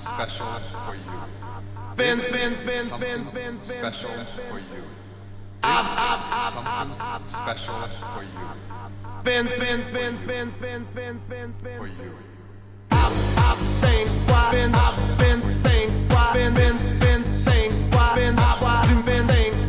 special for you. Been, been, been, Something been, been, special for you. Something special for you. been, been, been, been, been, been, been, been. For you. I've saying why been I've been saying why been been been saying why been why been been saying why been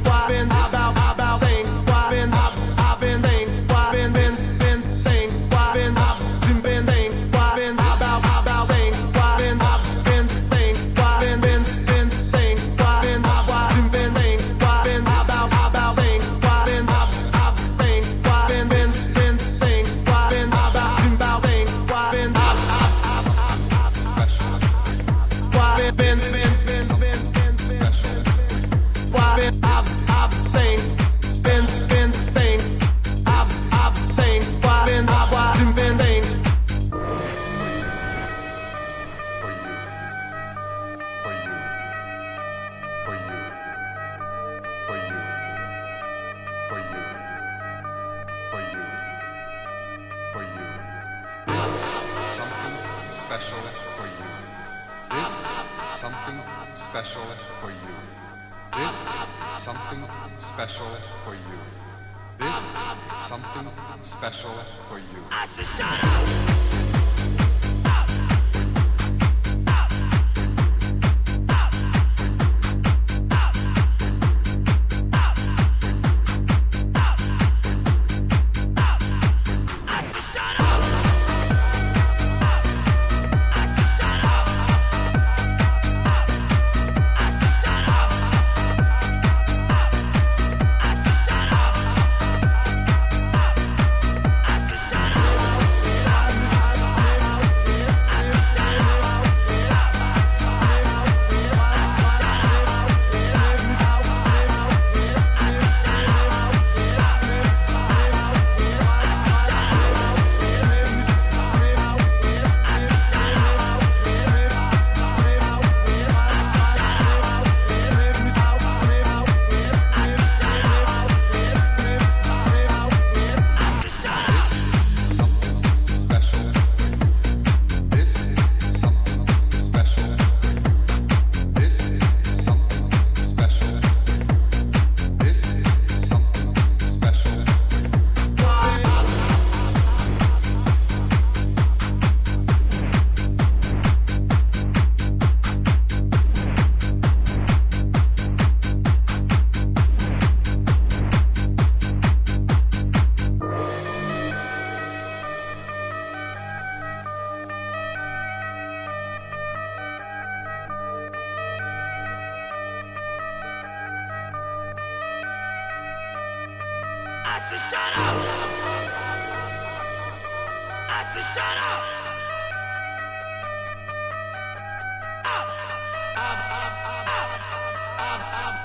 special for you. This is something special for you. This is something special for you. Something Ask to shut up. Ask to shut up. Up. Up. Up. Up. Up. up.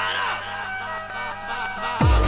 から。